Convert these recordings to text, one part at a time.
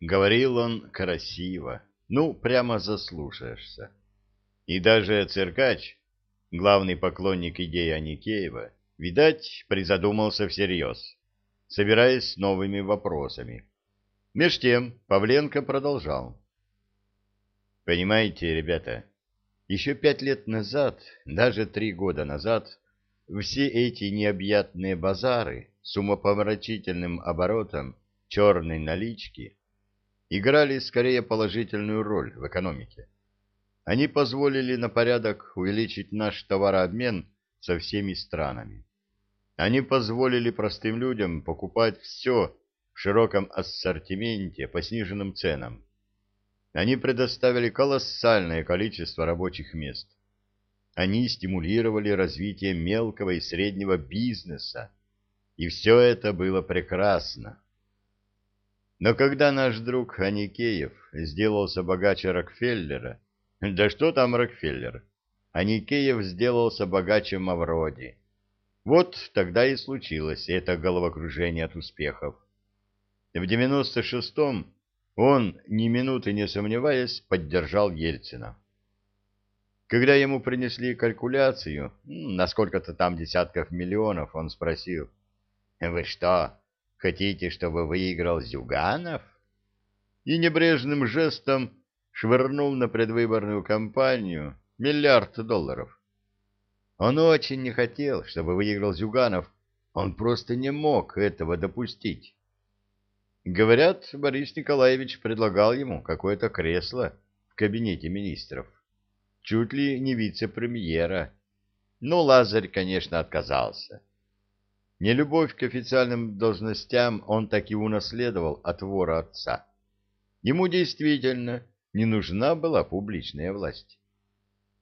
Говорил он красиво, ну, прямо заслушаешься. И даже циркач, главный поклонник идеи Аникеева, видать, призадумался всерьез, собираясь с новыми вопросами. Меж тем Павленко продолжал. Понимаете, ребята, еще пять лет назад, даже три года назад, все эти необъятные базары с умопомрачительным оборотом черной налички играли скорее положительную роль в экономике. Они позволили на порядок увеличить наш товарообмен со всеми странами. Они позволили простым людям покупать все в широком ассортименте по сниженным ценам. Они предоставили колоссальное количество рабочих мест. Они стимулировали развитие мелкого и среднего бизнеса. И все это было прекрасно. Но когда наш друг Аникеев сделался богаче Рокфеллера, да что там Рокфеллер, Аникеев сделался богаче Мавроди. Вот тогда и случилось это головокружение от успехов. В 96-м он, ни минуты не сомневаясь, поддержал Ельцина. Когда ему принесли калькуляцию, на сколько-то там десятков миллионов, он спросил, «Вы что, Хотите, чтобы выиграл Зюганов? И небрежным жестом швырнул на предвыборную кампанию миллиард долларов. Он очень не хотел, чтобы выиграл Зюганов, он просто не мог этого допустить. Говорят, Борис Николаевич предлагал ему какое-то кресло в кабинете министров. Чуть ли не вице-премьера. Но Лазарь, конечно, отказался. Нелюбовь к официальным должностям он так и унаследовал от вора отца. Ему действительно не нужна была публичная власть.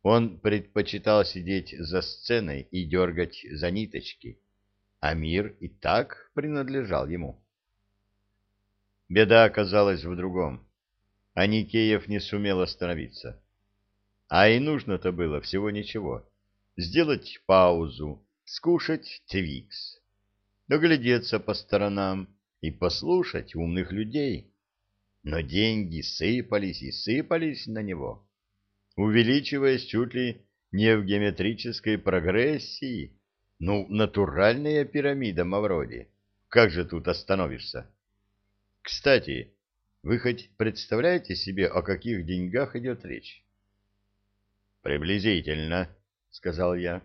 Он предпочитал сидеть за сценой и дергать за ниточки, а мир и так принадлежал ему. Беда оказалась в другом. Аникеев не сумел остановиться. А и нужно-то было всего ничего. Сделать паузу, скушать твикс доглядеться по сторонам и послушать умных людей. Но деньги сыпались и сыпались на него, увеличиваясь чуть ли не в геометрической прогрессии. Ну, натуральная пирамида Мавроди. Как же тут остановишься? Кстати, вы хоть представляете себе, о каких деньгах идет речь? Приблизительно, сказал я.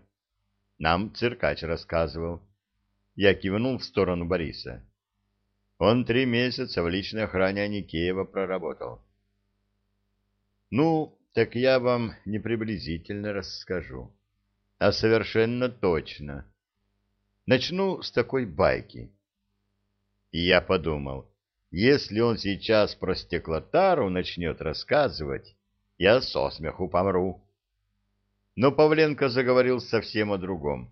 Нам циркач рассказывал. Я кивнул в сторону Бориса. Он три месяца в личной охране Аникеева проработал. Ну, так я вам не приблизительно расскажу, а совершенно точно. Начну с такой байки. И я подумал, если он сейчас про стеклотару начнет рассказывать, я со смеху помру. Но Павленко заговорил совсем о другом.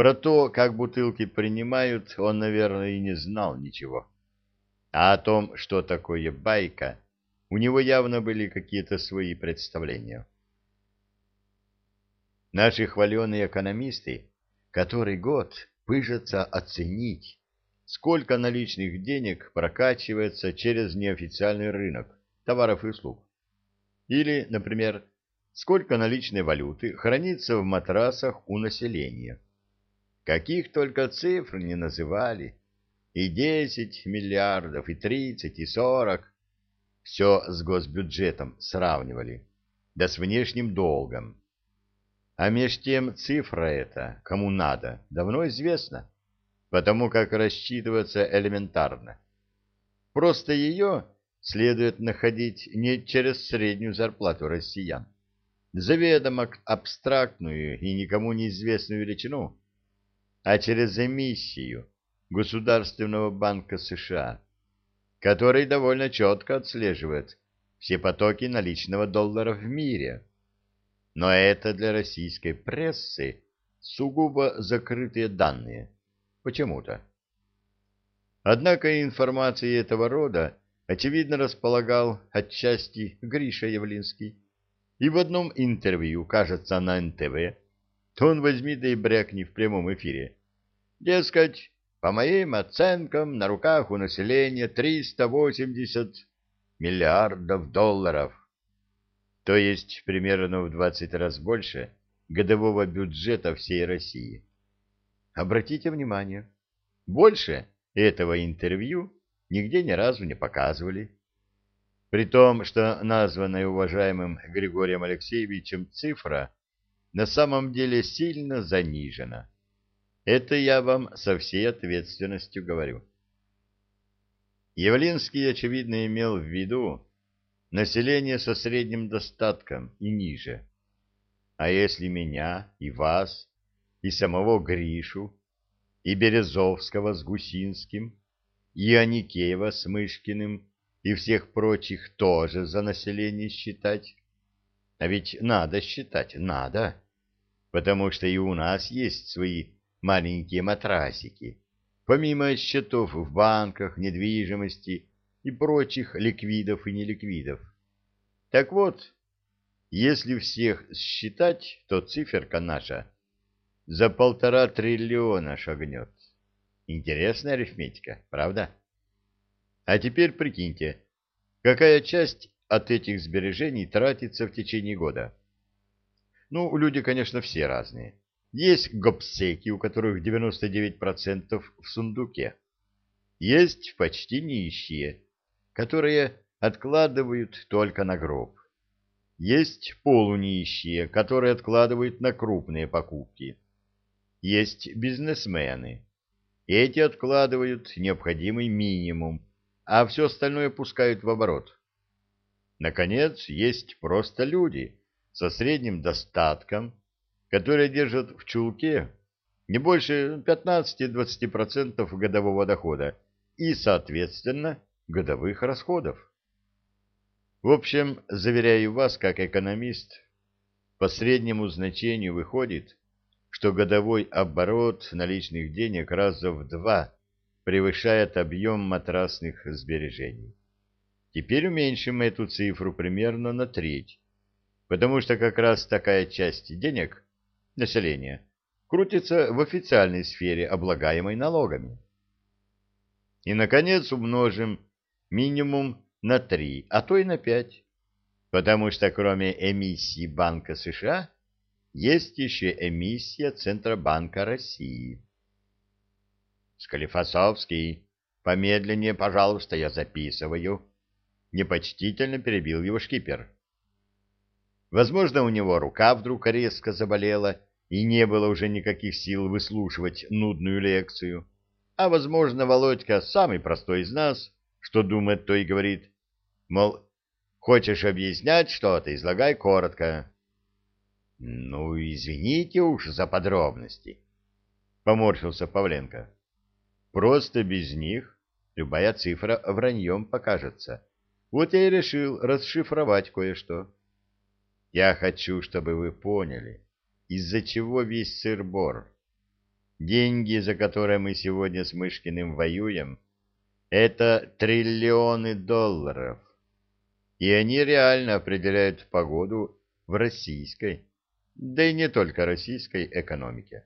Про то, как бутылки принимают, он, наверное, и не знал ничего. А о том, что такое байка, у него явно были какие-то свои представления. Наши хваленые экономисты который год пыжатся оценить, сколько наличных денег прокачивается через неофициальный рынок товаров и услуг. Или, например, сколько наличной валюты хранится в матрасах у населения Каких только цифр не называли. И десять миллиардов, и тридцать, и сорок. Все с госбюджетом сравнивали. Да с внешним долгом. А меж тем цифра эта, кому надо, давно известна, потому как рассчитываться элементарно. Просто ее следует находить не через среднюю зарплату россиян, заведомо абстрактную и никому неизвестную величину, а через эмиссию Государственного банка США, который довольно четко отслеживает все потоки наличного доллара в мире. Но это для российской прессы сугубо закрытые данные. Почему-то. Однако информацией этого рода очевидно располагал отчасти Гриша Явлинский. И в одном интервью, кажется, на НТВ, то он возьми да и брякни в прямом эфире. Дескать, по моим оценкам, на руках у населения 380 миллиардов долларов, то есть примерно в 20 раз больше годового бюджета всей России. Обратите внимание, больше этого интервью нигде ни разу не показывали. При том, что названная уважаемым Григорием Алексеевичем цифра на самом деле сильно занижена. Это я вам со всей ответственностью говорю. Явлинский, очевидно, имел в виду население со средним достатком и ниже. А если меня и вас, и самого Гришу, и Березовского с Гусинским, и Аникеева с Мышкиным, и всех прочих тоже за население считать? А ведь надо считать, надо, потому что и у нас есть свои маленькие матрасики, помимо счетов в банках, недвижимости и прочих ликвидов и неликвидов. Так вот, если всех считать, то циферка наша за полтора триллиона шагнет. Интересная арифметика, правда? А теперь прикиньте, какая часть от этих сбережений тратится в течение года. Ну, люди, конечно, все разные. Есть гопсеки, у которых 99% в сундуке. Есть почти нищие, которые откладывают только на гроб. Есть полунищие, которые откладывают на крупные покупки. Есть бизнесмены. Эти откладывают необходимый минимум, а все остальное пускают в оборот. Наконец, есть просто люди со средним достатком, которые держат в чулке не больше 15-20% годового дохода и, соответственно, годовых расходов. В общем, заверяю вас, как экономист, по среднему значению выходит, что годовой оборот наличных денег раза в два превышает объем матрасных сбережений. Теперь уменьшим эту цифру примерно на треть, потому что как раз такая часть денег населения крутится в официальной сфере, облагаемой налогами. И, наконец, умножим минимум на 3, а то и на 5, потому что кроме эмиссии Банка США есть еще эмиссия Центробанка России. Склифосовский, помедленнее, пожалуйста, я записываю. Непочтительно перебил его шкипер. Возможно, у него рука вдруг резко заболела, и не было уже никаких сил выслушивать нудную лекцию. А, возможно, Володька самый простой из нас, что думает, то и говорит. Мол, хочешь объяснять что-то, излагай коротко. Ну, извините уж за подробности, — поморщился Павленко. Просто без них любая цифра враньем покажется. Вот я и решил расшифровать кое-что. Я хочу, чтобы вы поняли, из-за чего весь сыр-бор. Деньги, за которые мы сегодня с Мышкиным воюем, это триллионы долларов. И они реально определяют погоду в российской, да и не только российской экономике.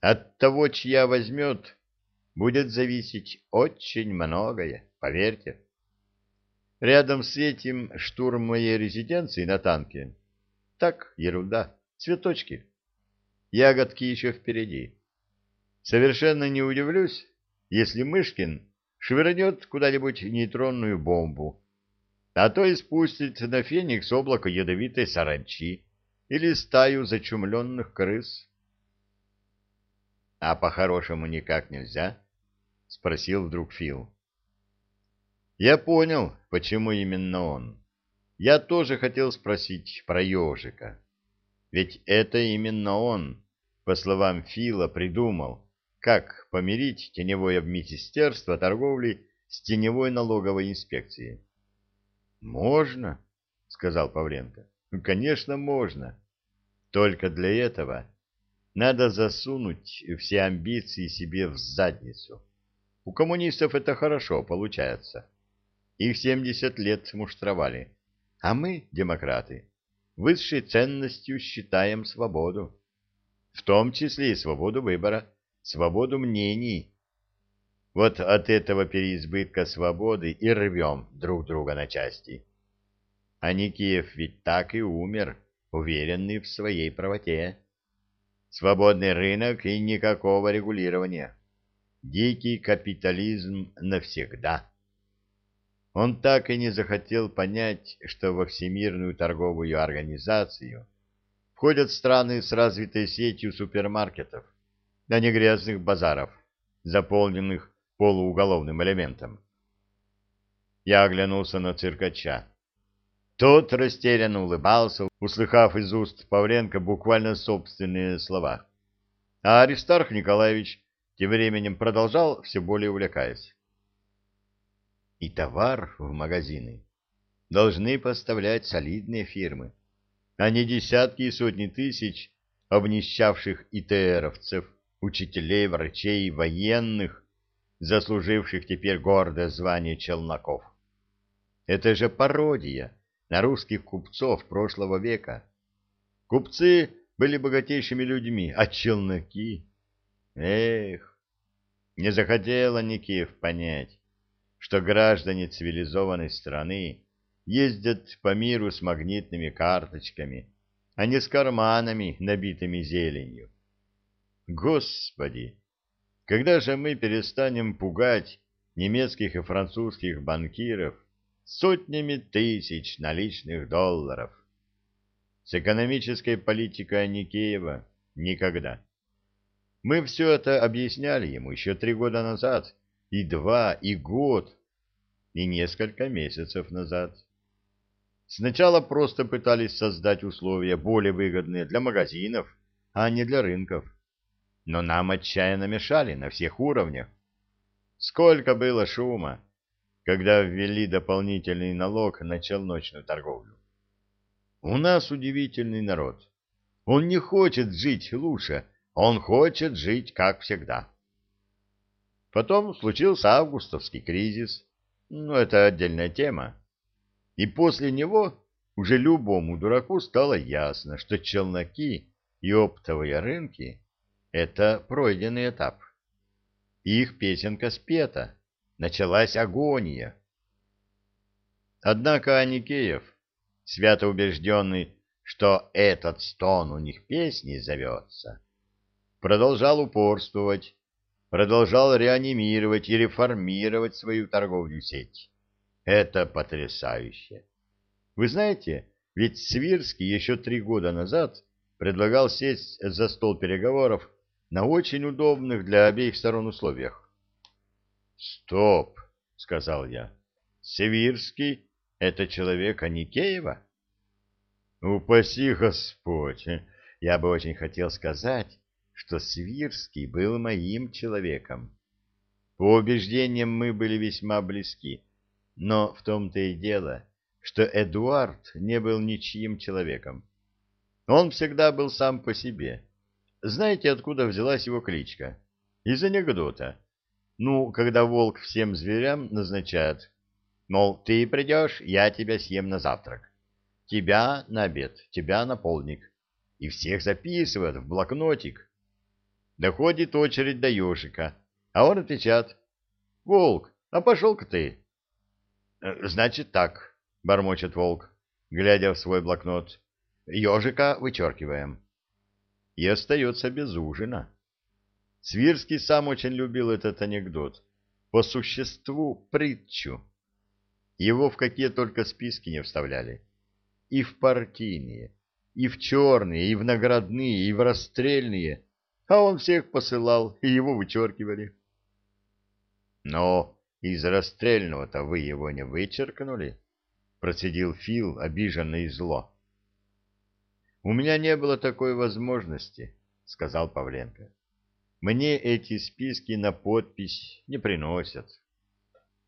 От того, чья возьмет, будет зависеть очень многое, поверьте. Рядом с этим штурм моей резиденции на танке. Так, ерунда, цветочки. Ягодки еще впереди. Совершенно не удивлюсь, если Мышкин швырнет куда-нибудь нейтронную бомбу, а то и спустит на Феникс облако ядовитой саранчи или стаю зачумленных крыс. А по-хорошему никак нельзя? — спросил вдруг Фил. Я понял, почему именно он. Я тоже хотел спросить про ежика. Ведь это именно он, по словам Фила, придумал, как помирить теневое министерство торговли с теневой налоговой инспекцией. «Можно», — сказал Павленко. «Ну, «Конечно, можно. Только для этого надо засунуть все амбиции себе в задницу. У коммунистов это хорошо получается». Их семьдесят лет муштровали. А мы, демократы, высшей ценностью считаем свободу. В том числе и свободу выбора, свободу мнений. Вот от этого переизбытка свободы и рвем друг друга на части. А Никиев ведь так и умер, уверенный в своей правоте. Свободный рынок и никакого регулирования. Дикий капитализм навсегда. Он так и не захотел понять, что во Всемирную торговую организацию входят страны с развитой сетью супермаркетов, а не грязных базаров, заполненных полууголовным элементом. Я оглянулся на циркача. Тот растерянно улыбался, услыхав из уст Павленко буквально собственные слова. А Аристарх Николаевич тем временем продолжал, все более увлекаясь. И товар в магазины должны поставлять солидные фирмы, а не десятки и сотни тысяч обнищавших ИТРовцев, учителей, врачей военных, заслуживших теперь гордое звание челноков. Это же пародия на русских купцов прошлого века. Купцы были богатейшими людьми, а челноки... Эх, не захотела Никиев понять, что граждане цивилизованной страны ездят по миру с магнитными карточками, а не с карманами, набитыми зеленью. Господи, когда же мы перестанем пугать немецких и французских банкиров сотнями тысяч наличных долларов? С экономической политикой Аникеева никогда. Мы все это объясняли ему еще три года назад, и два, и год, и несколько месяцев назад. Сначала просто пытались создать условия более выгодные для магазинов, а не для рынков. Но нам отчаянно мешали на всех уровнях. Сколько было шума, когда ввели дополнительный налог на челночную торговлю. У нас удивительный народ. Он не хочет жить лучше, он хочет жить как всегда. Потом случился августовский кризис. Ну, это отдельная тема. И после него уже любому дураку стало ясно, что челноки и оптовые рынки — это пройденный этап. Их песенка спета. Началась агония. Однако Аникеев, свято убежденный, что этот стон у них песней зовется, продолжал упорствовать продолжал реанимировать и реформировать свою торговую сеть. Это потрясающе. Вы знаете, ведь Свирский еще три года назад предлагал сесть за стол переговоров на очень удобных для обеих сторон условиях. «Стоп!» — сказал я. «Свирский — это человек Аникеева?» «Упаси Господь! Я бы очень хотел сказать, что Свирский был моим человеком. По убеждениям мы были весьма близки, но в том-то и дело, что Эдуард не был ничьим человеком. Он всегда был сам по себе. Знаете, откуда взялась его кличка? Из анекдота. Ну, когда волк всем зверям назначает, мол, ты придешь, я тебя съем на завтрак, тебя на обед, тебя на полдник, и всех записывают в блокнотик, Доходит очередь до ежика, а он отвечает. — Волк, а пошел-ка ты. — Значит так, — бормочет волк, глядя в свой блокнот. — Ежика вычеркиваем. И остается без ужина. Свирский сам очень любил этот анекдот. По существу притчу. Его в какие только списки не вставляли. И в партийные, и в черные, и в наградные, и в расстрельные — а он всех посылал, и его вычеркивали. Но из расстрельного-то вы его не вычеркнули, процедил Фил обиженно и зло. У меня не было такой возможности, сказал Павленко. Мне эти списки на подпись не приносят.